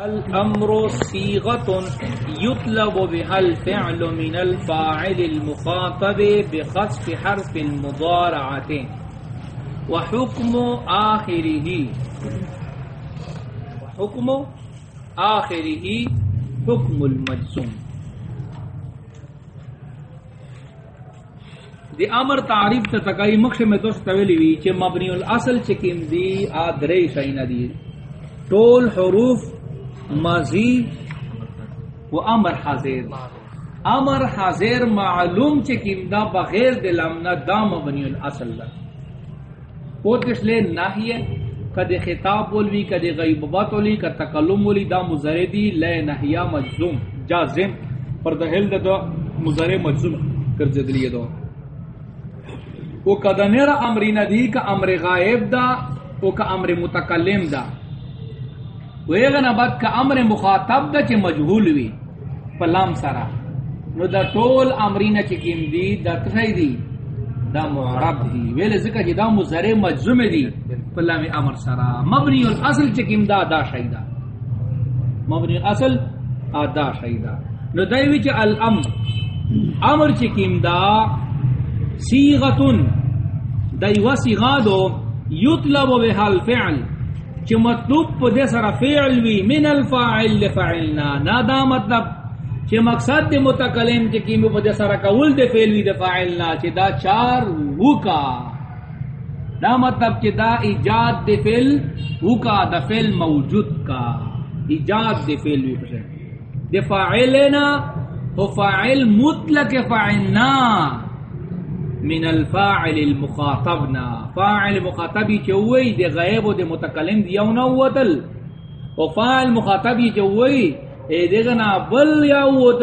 الامر صيغه يطلب بها الفعل من الفاعل المخاطب بخصف حرف المضارعه وحكم اخره وحكم اخره حكم المجزوم. دی امر تعریف ته تکای مخش میں تو ستویلی وی چې مبنی الاصل چکم دی ا درې شینا دی ټول حروف ماضی و امر حاضر. امر حاضر معلوم چکم دا بغیر دل امنا دا مبنی الاصل دا. پوتش لے ناہیے کد خطاب بولوی کد غیببات بولی کد تکلم بولی دا مزردی لے نحیا مجزوم جازم. پر دا حل دا, دا مزر مجزوم کر جدلی دا. او کدنیر امری ندی کا امر غائب دا او کا امر متکلم دا. ویغن بعد کا امر مخاطب دا چی مجهول وی. پلام سرا. نو دا طول امرین چی کم دی، دا تخی دی. دا معرب دی. ویل ذکر چی دا مزر مجزوم دی. پلام امر سرا. مبنی الاصل چی کم دا دا شایدہ مبنی الاصل دا شایدہ نو دایوی چی الامر. امر چی کم دا سیغتن دایو سیغادو یطلب بحال فعل چ مطلوب پو دے سر فعل وی، من الفاعل لفعلنا نا دا مطلب چ مقصد دے متکلم چ کیمو پو دے سر کول دے فعل وی دے فعلنا چ دا چار وکا. دا مطلب چ دا ایجاد دے فعل وکا، دا فعل موجود کا. ایجاد دے فعل وی پشے. دے فاعلنا، ہو فاعل مطلق فعلنا من الفاعل المخاطبنا. فاعل مخاطبی چوئی دے غیب و دے متکلم دیو نووتل و فاعل مخاطبی چوئی اے دے گنا بل یاوت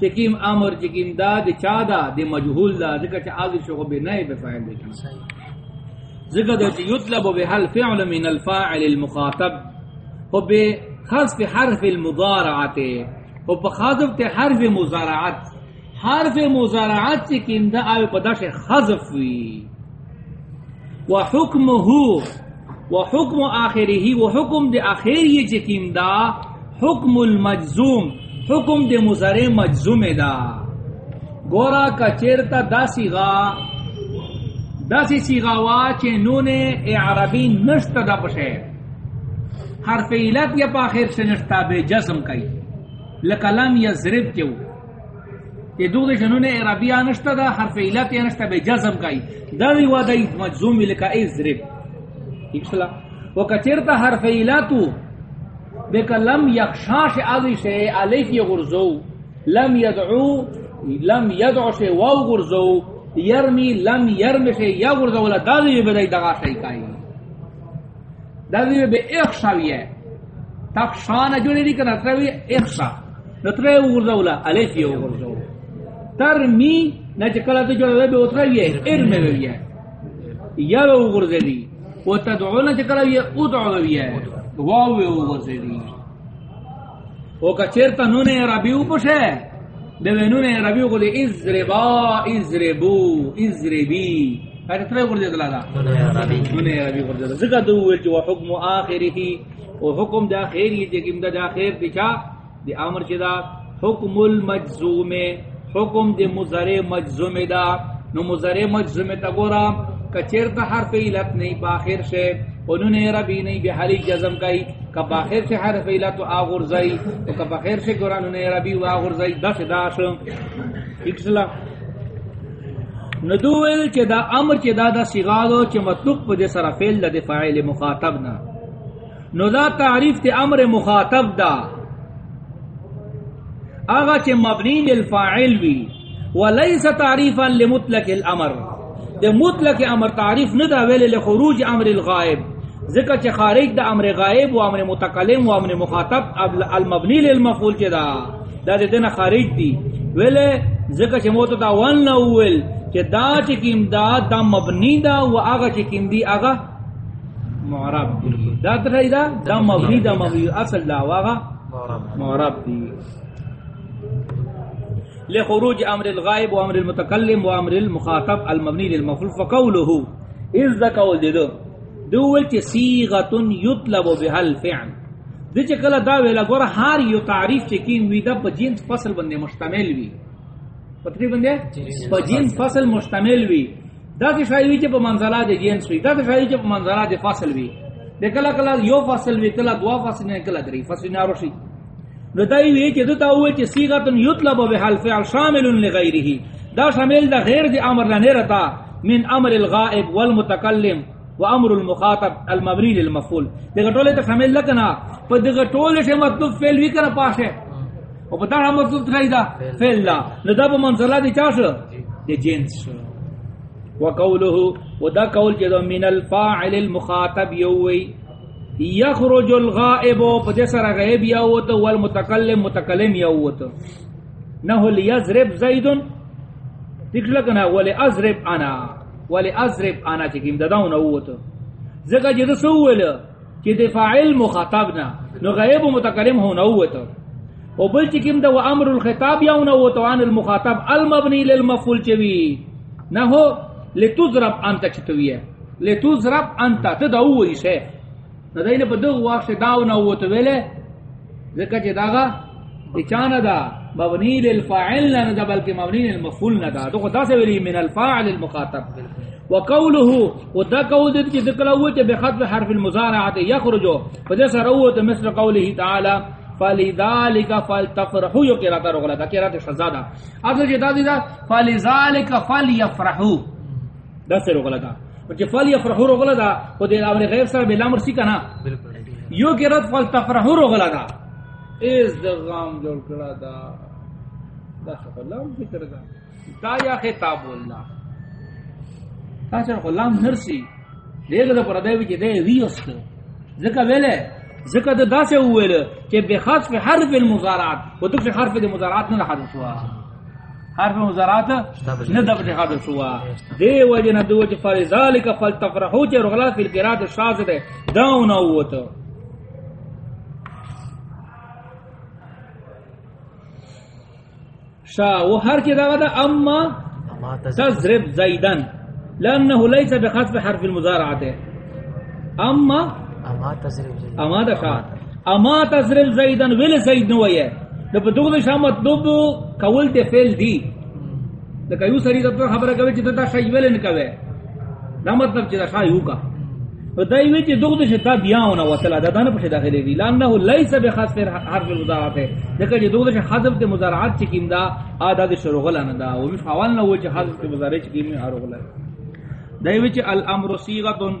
چکیم امر چکیم دا دے چا دا دے مجہول دا. ذکر چا آگی شغب نئے بے فاعل دے ذکر دے یطلب بے حل فعل من الفاعل المخاطب. و بے خصف حرف المضارعات و بخاطب تے حرف مضارعات حرف مزارعات چی کم دا آوی پداش خضف وی. و حکم ہو و حکم آخری ہی و حکم دے آخری چی کم دا حکم المجزوم، حکم دے مزار مجزوم دا گورا کا چیرتا دا سیغا دا سی سیغا وا چی نون اعرابی نشتا دا پشے حرف علت یا پا آخر سے نشتا بے جزم کئی. لکلم یا زرب کیوں کہ دو دے جنون عربی آنشتا دا، حرف علت آنشتا بے جزم کئی دا دی وادی مجزوم لکا ازرب ایک سلا وکچرتا حرف علتو بے کہ لم یخشاش آدی سے علیف یغرزو لم یدعو لم یدعو سے واو غرزو۔ یرمی، لم یرمی سے یغرزو دا دی بدای دغا شئی کئی دا دی بے اخشاوی ہے۔ تخشان جو نہیں کنا تروی اخشا۔ نترے غرزو لا علیف یغرزو ترمی نہ چکلا تو جو ہے اترا یہ علم میں بھی ہے یا وہ غرض دی وہ تدعو نہ چکلا یہ ادعو بھی ہے واو وہ غرض دی وہ کچیر تا نون عربی اوپش ہے دے نون عربی کو دے ازربا ازربو ازربی ہے ترے غرض دلا دا. نون عربی غرض دلا ذکر دو جو حکم اخرہ وہ حکم دا خیر یہ کہ دا خیر دچا دی امر چدا حکم المجزوم حکم دے مزر مجزوم دا نو مزر مجزوم تا گورا کچیر تا حرف علت نہیں باخر سے انہوں نے ربی نہیں بحالی جزم کئی کا باخر سے حرف علت آغر زئی تو کا باخر سے گورا انہوں نے ربی و آغر زئی دس داس اکسلا ندویل چے دا امر چے دا دا سیغادو چے مطلوب پا دے سر فیل دا دے فاعل مخاطب نا نو دا تعریف تے امر مخاطب دا آغا چے مبنی للفاعل وی ولیس تعریفا لمطلق الامر. دے مطلق امر تعریف ندا ویلے لخروج امر الغائب. ذکر چے خارج دا امر غائب و امر متقلم و امر مخاطب المبنی للمفعول چے دا. دا دے دینا خارج دی ویلے ذکر چے موتا دا ون نوول چے دا چے کم دا دا مبنی دا و آغا چے کم دی آغا معرب دا دا دا مبنی دا مبنی اصل دا واغا معرب دی. لخروج امر الغائب و امر المتکلم و امر المخاطب المبنی للمفعول فقوله اذ ذا قول دو. دول چ صيغه يطلب بها الفعل. د چې کله دا ویلا ګور هر یو تعریف چې کین وی دا په جنس فصل باندې مشتمل وی. پتری باندې په جنس فصل. مشتمل وی. دا چې شای وی چې په منزله د جنس وی. دا چې شای چې په منزله د فصل وی. د کله کله یو فصل وی کله دوا فصل نه کله درې فصل نه روشي نو دای وی چې دتا وی چې صيغه یطلب به حل فعل شامل لغیره. دا شامل د غیر د امر نه رتا من امر الغائب والمتکلم وامر المخاطب المبني للمفعول. دغه ټوله ته شامل لکنا. په دغه ټوله شه مطلب فعل وی کنه پاشه. او په دا مطلب ځای دا؟ فعل لا نو دا په منزله دي چاشه د جنس وقوله ودا قول جدو من الفاعل المخاطب یووی یخرج الغائب پدسر غیب یا یووت والمتکلم، متکلم یووت نهو لیزرب زیدن. دیکھ لگنا ولی ازرب انا. ولی ازرب انا چکیم دداون اووت زکا جد سوول چی دی فاعل مخاطب مخاطبنا نو غیب و متکلم ہون اووت و بل چکیم دا و امر الخطاب یا یون اووت وان المخاطب المبنی للمفول چوی نهو لتضرب انت چتویه لتضرب انت تدعو ایشه ندین په دغه وخت داو نه وته ویله ځکه چې داغه اچانه دا مبنی للفاعل نه دا بلکې مبنی للمفعول نه دا دغه داسې ویلی من الفاعل المخاطب وقوله ودا قول دې چې ذکر او چې بخط حرف المضارعه يخرج فده سره وته مثل قوله تعالی فلذلك فلتفرحوا یو قرات رغلا دا قرات شزاده اصل چې دا دي دا فلذلك فليفرحوا دا سره غلا دا چې فل یفرحو غلا دا او د امر غیب سره بل امر سی کنا یو ګرات فل تفرحو غلا دا از د غام جوړ کړه دا۔ دا څه لام ذکر دا۔ دا یا خطاب الله تاسو غلام نرسی دغه پر دای چې دی ویوست ځکه ویله ځکه دا داسه ویل چې به خاص حرف المضارعات او دغه حرف د مضارعات نه حذف شو حرف مزارات نہ دب دے حاضر ہوا دے وجہ نہ دو وجہ فلذالک فلتفرحوا چ رغلا فی القرات الشاذ دے. داون اوت شا و ہر کی دا دا اما تضرب زیدن. لانه ليس بخطف حرف المضارعه اما اما تضرب زیدن. اما دا اما تضرب زیدن ول زید نو وے نو په دغه شامت دوبو کول ته فعل دی د کایو سری د خبره کوي چې دا شای ویل نه کوي دا مطلب چې دا شای یو کا. په دای وی چې دغه شتا بیاونه وصله دا نه په داخلي دی لانه لیس بخاص حرف المضارعات دغه چې دغه حذف د مضارعات چې کیندا ادا د شروغل نه دا او مش حوال نه و چې حذف د مضارع چې کیمه اروغل دای وی چې الامر صيغه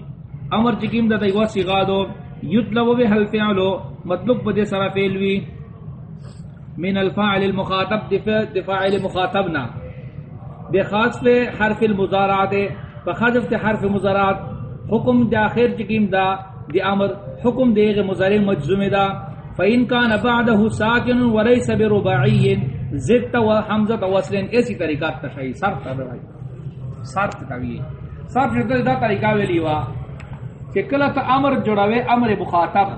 امر چې کیم دا دایو صيغه دو یطلب به هل فعل مطلب په دې سره فعل وی من الفاعل المخاطب، دفاع دفاعل مخاطبنا بخاص پہ حرف المضارعات بخاطب تے حرف مضارعات حکم داخر چکیم دا، دی امر، حکم دے غ مضارع مجزوم دا. فین کان بعده ساکن وليس برباعی زدت وحمزه وصل ایسی طریقہ تشای صرف تبعی صرف تبعی صرف دا دا طریقہ ویلی وا کہ کلا تا امر جوڑاوے امر مخاطب.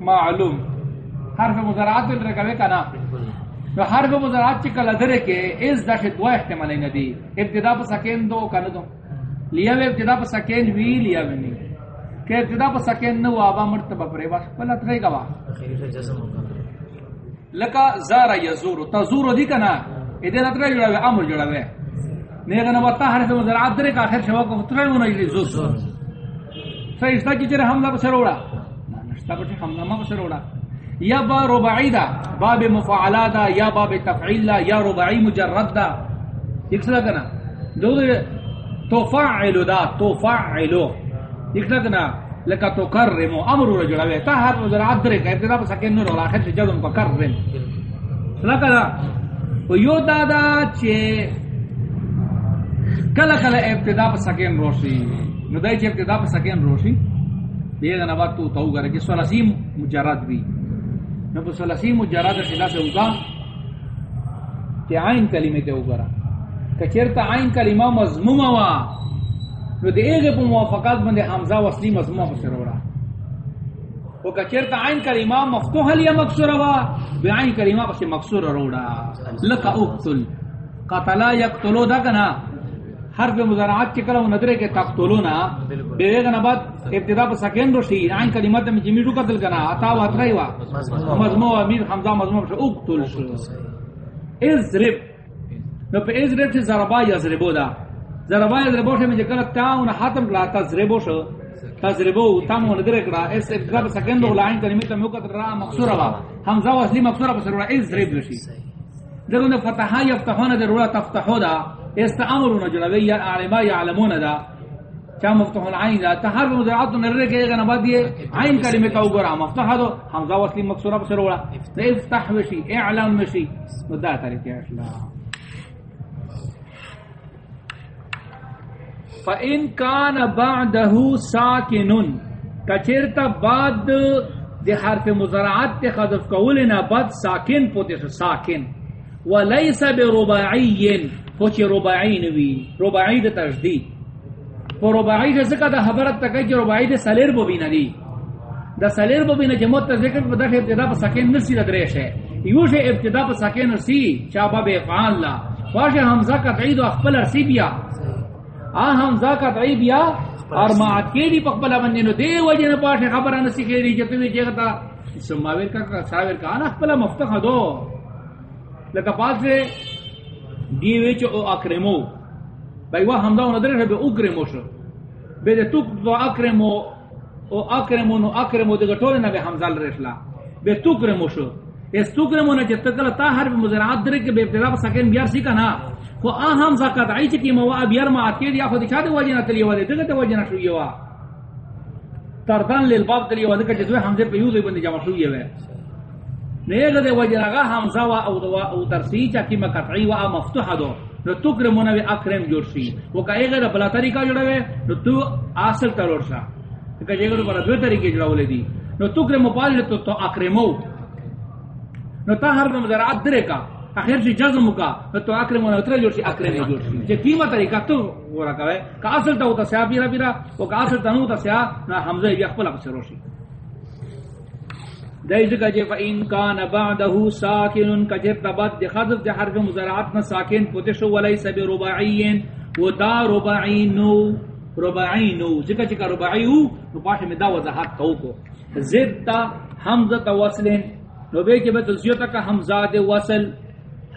معلوم. حرف مضارعات ول رکوي کنا؟ نو حرف مضارعات چې کله درې کې اس د دو احتمال نه دي ابتدا په سکین دو کنه دو. لیا و ابتدا په سکین وی لیا و نه کہ ابتدا په سکین نو ابا مرتبه پرې واس بل ترې گوا لکا زار یزور تزور دی کنا؟ اې دې نتر جوړاوه امر جوړاوه نه کنه وتا حرف مضارعات درې کا اخر شوا کو ترې ونه یې زور. صحیح استا چې حمزه په سره وړا نشتا په حمزه ما په سره وړا یا با ربعی دا باب مفاعلا دا یا باب تفعیل دا یا ربعی مجرد دا ایک سلا کنا؟ دو دو تفعلو دا، تفعلو۔ ایک سلا کنا؟ لکا تکرمو امرو رجوڑا وی تا ہر مزر عدرے کا ابتدا پا سکین نور اور آخر سے جدن کو کرم۔ سلا کنا؟ و یو دادا چے کلا کلا ابتدا پا سکین روشی۔ نو دای چے ابتدا پا سکین روشی۔ دیگه نبات تو تو گره کہ سلاسیم مجرد بھی۔ نو په ثلاثی مجرد خلا سے ہوگا کہ عین کلمه ته وګرا کچرتا عین کلمه مضمومه وا۔ نو دے دیغه په موافقات باندې حمزه وصلی مضمومه بسر وړا او کچرتا عین کلمه مفتوحه یا مکسوره وا۔ به عین کلمه بس مکسوره وړا لک اقتل۔ قتل یقتلوا دا کنا۔ حرف مضارعات چکلا و ندرے کے تقتلونا بیوے گنا بعد ابتدا پر سکین رو شی عین کلمات میں جمیٹو قتل کنا عطا و اترائی وا مضموع امیر حمزہ مضموع شو۔ اقتل شو اضرب نو پہ اضرب سے ضربا یضربو دا۔ ضربا یضربو شو میں جکل تاون حاتم کلا تضربو شو۔ تضربو تامو ندرے کلا اس ابتدا پر سکین رو لائن کلمات میں قتل را مقصورا وا۔ حمزہ و اصلی مقصورا پر سرورا اضرب شی درون فتحا یفتحون درورا تفتحو دا استعمرون جلوی، یا اعلما یعلمون دا. چا مفتح العین دا. تحرف مضارعات نرے کے گنا بعد یہ عین کلمہ کا اوپر مفتح دو حمزہ وصلی مکسورہ پر سرورا افتح وشی اعلم وشی مدہ طریقہ اسلام فَإِن كَانَ بَعْدَهُ سَاكِنٌ کچرتا بعد دی حرف مضارعات تے خذف قولنا بعد ساکن پوتے سو ساکن وَلَيْسَ بِرُبَعِيٍ پوچے رباعی نوی رباعی دی تجدید۔ پو رباعی دی ذکر دا حبرت تکی جو رباعی دی سلیر بو بوبینا دی۔ دا سلیر بو بوبینا جمعت تا ذکر پا دا ابتدا پا ساکن نرسی دا دریش ہے۔ یوش ابتدا پا ساکن نرسی چابا بے فعال لا۔ واش حمزہ کا تعید و اخبر ارسی بیا۔ آ حمزہ کا تعید بیا، اور معاد کے دی پقبلا بندی نو، دے وجہ نا پاش خبر انسی کے دی، جتوی چیغتا سماویر کا، ساویر کا آنا اخبلا مفتخ دو۔ لکا پاس سے دیوے چو او اکرمو بای وا حمزہ و ندرے بے اکرمو شو بے دے توک دو اکرمو او اکرمو نو اکرمو د دے گٹولے نا بے حمزہ لرشلا بے توکرمو شو اس تو توکرمو نا جتا کلا تا حرف مزرعات درے کے بے ابتدا پا سکین بیار سی کنا خو آ حمزہ قطعی چکی موا بیار ما آتکی دیا خود چا دے وجہ نا تلی والے دگا دے وجہ نا شو یوا تردان للباب تلی والے دگا جدوے حمزے پہ یوزے بندی جمع شو یوا نیگ دے وجہ نا حمزہ و او دوا او ترسی چکی ما قطعی و آ مفتوح دو نو تکرمونا وی اکرم جوڑ سی وہ کہے گا بلا طریقہ جوڑا نو تو آسل تروڑ سا کہ جے گا بلا دو طریقے جوڑا ولے دی نو تکرمو پال تو تو اکرمو نو تا ہر نو مزرعات درے کا اخیر سی جزم کا نو تو اکرمو نو ترے جوڑ سی اکرم جوڑ سی جے کیما طریقہ تو وہ رکھا ہے کہ اصل تا ہوتا سیا پیرا پیرا وہ کہ اصل تا نو تا سیا نو حمزہ بھی اخبر اپس روشی دیز کا جے فإن کان بعده ساکن کجر تبت دی خضف دی حرف مزرعات نا ساکن پتشو ولیس بی رباعین و دا رباعینو رباعینو ذکر چکا رباعیو، نو پاش میں دا وضاحت تو کو۔ زد تا حمزت وصلن، نو بے کے بت زیوتا کا حمزات وصل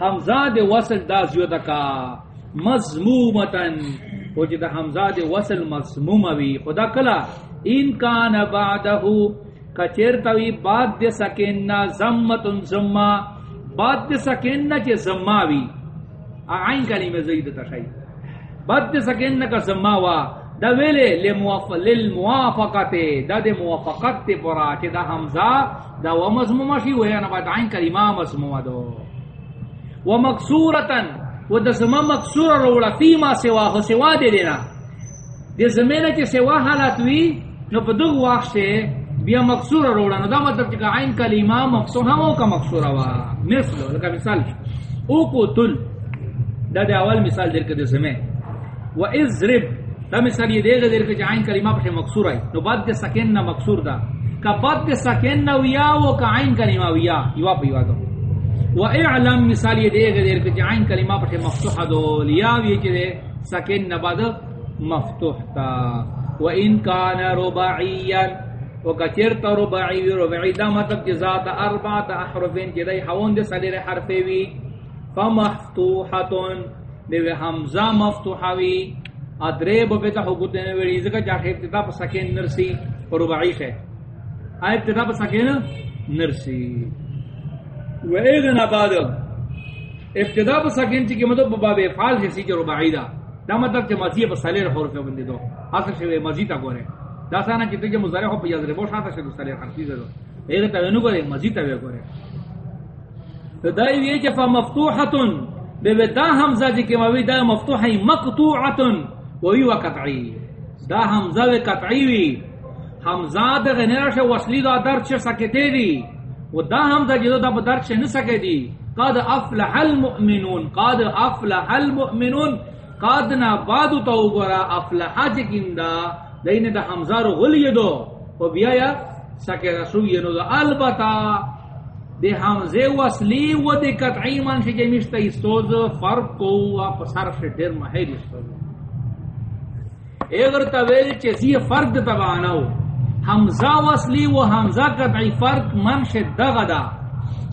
حمزات وصل دا زیوتا کا مضمومتن وہ جدا حمزات وصل مضموموی، خدا کلا، ان کان بعده بعدہو کچرتوی بعد دے سکیننا زمتن زما بعد دے سکیننا چے زماوی آئین کلمہ زید تشای بعد دے سکیننا کا زماوا دا ویلے للموافقت دا دے موافقت تے پورا چے دا حمزہ دا و مضمومہ شی ویا نا بعد عین کلمہ مضمومہ دو و مکسورتن و دا زما مکسور روڑا فیما سوا ہو سوا دے دینا دے زمینہ چے سوا حالات وی نو پا دو واقع سے بیا مکسور روڑا. نو دا مطلب چکا عین کلمہ مکسور ہم او کا مکسور وا. مثل لکا مثال او کو تل. دا دے اول مثال دیر کے دے سمیں و ازرب دا مثال یہ دے گا دیر کے عین کلمہ پر مکسور آئی. نو بعد دے سکین نا مکسور دا. کا بعد دے سکین نا ویا و کا عین کلمہ ویا. یوا پا یوا دو و اعلم مثال یہ دے گا دیر کے عین کلمہ پر مفتوح دو. لیا وی چی دے سکین نا بعد مفتوح تا. و ان کان رباعیا وکچر تا رباعی وی رباعی دا مطلب جزات اربعت احرفین جدائی حوان دے صدر حرفی وی. فمفتوحتون. دے وی حمزہ مفتوحوی. ادریب بیتا حقوق دینے ویڑی ذکر جاکہ ابتدا پا سکین نرسی. رباعی ہے آئے ابتدا پا سکین نرسی. و ایغنا بعد ابتدا پا سکین چی کہ مطلب باب افعال جیسی جو رباعی دا. دا مطلب چی مزید پا سلیر حرف بندی دو. اصل شوی مزید تا گورے. دا سانا چې ته مضارع خو په یاد ربو شاته شه دوستره خرڅی زرو ایغه ته نو ګورې مزید ته وګورې ته دای وی چې فمفتوحه به دا حمزه چې کې موي دا مفتوحه مقطوعه و وی وقطعی دا حمزه و قطعی وی. حمزه د غنره وصلی دا درد شه سکته دی. و دا حمزه چې جی دا په درد شه نه سکه دی قد افلح المؤمنون، قد افلح المؤمنون، قد نا بعد تو ګورا افلح جی چې دین دا حمزہ رو غلی دو. و بیا یا سکے رسوی نو دا البتا دے حمزے وصلی و دے قطعی من شے جمیشتا استوز فرق کو و پسر شے دیر محیر استوز اگر طویل چیزی فرد تبانو حمزہ وصلی و حمزہ قطعی فرق من منش دغدا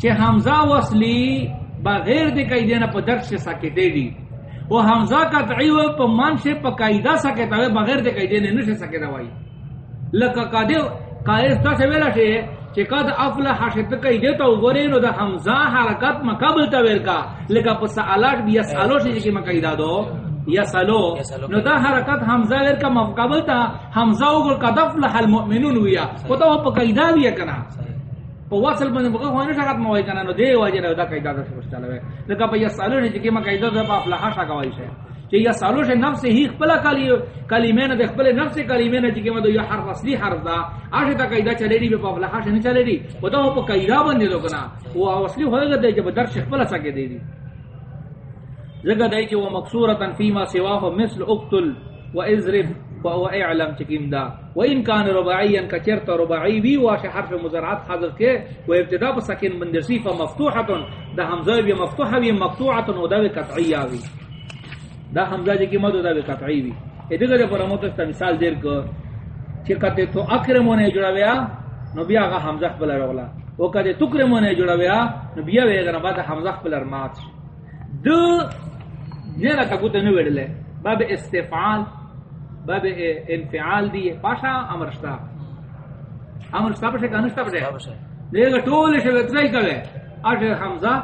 چه حمزہ وصلی بغیر دی قیدینا پا درش سکتے دی. و حمزہ قطعی و پا منش پا قیدہ سکتا وی بغیر دی قیدینا نش سکتا وی لکا قادر قائد تا سویلا شے چه قد افلح شت قیدی تا وگورینو دا حمزہ حرکت مقابل تاویل کا۔ لکا پا سعالات بیا سالو شے جکی مقیدہ دو۔ یسلو نو دا حرکت حمزہ ور کا مقابل تا حمزہ وګ قدف له المؤمنون ویا۔ او دا په قاعده ویا کنا۔ په وصل باندې بغه هونه شغت موای کنا نو دی واجه دا قاعده دا څه چلوي. لکه په یسلو نه چې ما قاعده دا په افلاح شګه وای شي. چې یسلو شه نفس هی خپل کلی کلمه نه، د خپل نفس کلمه نه چې ما دا یو حرف اصلي حرف دا اشه دا قاعده چلے دی په افلاح شه نه چلے دی او دا په قاعده باندې لو کنا او اصلي هوګه دی چې په درس خپل سکے دی دی زگا دای چې و مکسورتن فيما سواه مثل اقتل و اضرب و او اعلم چکیم دا. و ان کان رباعیا کچرت رباعی وی واش حرف مضارعات حاضر کے و ابتدا ب سکن مندرسی ف مفتوحه دا حمزه بی مفتوحه وی مقطوعه و دا قطعیه وی. دا حمزه چې کی مدو دا قطعی وی. ادغه پر موت مثال دیر کو چې کته تو اکرمونه جوړاویا نو بیا هغه حمزه خپل راغلا او کته تکرمونه جوړاویا نو بیا ویګره بعد حمزه خپل رمات دو نیرا تکو تنو ویڈلے باب استفعال باب انفعال دی پاشا امرشتا امرشتا پشے کانشتا پشے؟ دیگا ٹولے شے ویترائی کرے آشے حمزہ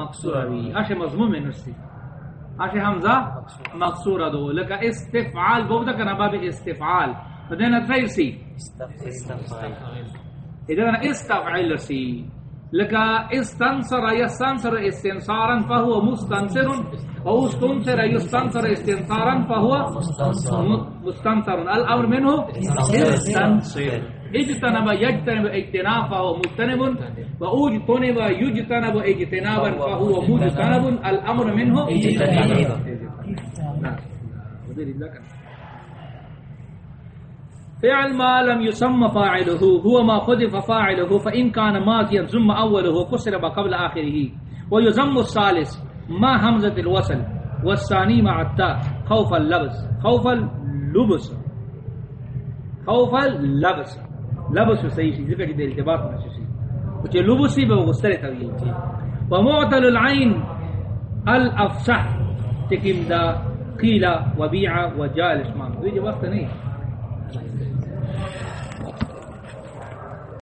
مقصورہ بھی آشے مضموم نستی آشے حمزہ مقصورہ دو لکا استفعال بوبتا کنا باب استفعال. دینا ترائی سی ادھر استفعال سی لکا استنصر یستنصر استنصارا فهو مستنصر او استنصر یستنصر استنصارا فهو مستنصر. الامر منه استنصر اجتنب یجتنب اجتناب فهو مجتنب و اوجتنب یجتنب اجتنابا فهو مجتنب. الامر منه اجتنب فعل ما لم يسمى فاعله، هو ما خذف فاعله، فإن كان ماضيا ثم أوله قصر قبل آخره. ويزم الثالث ما همزة الوصل والثاني مع التاء. خوف اللبس. خوف اللبس. خوف اللبس. لبس صحیح شي، ذکر دې ارتباط نشي شي. چې لبسي به غستره طويل شي ومعتل العين الافصح تكيم دا قيل وبيع وجالس ما ويجي وقت نہیں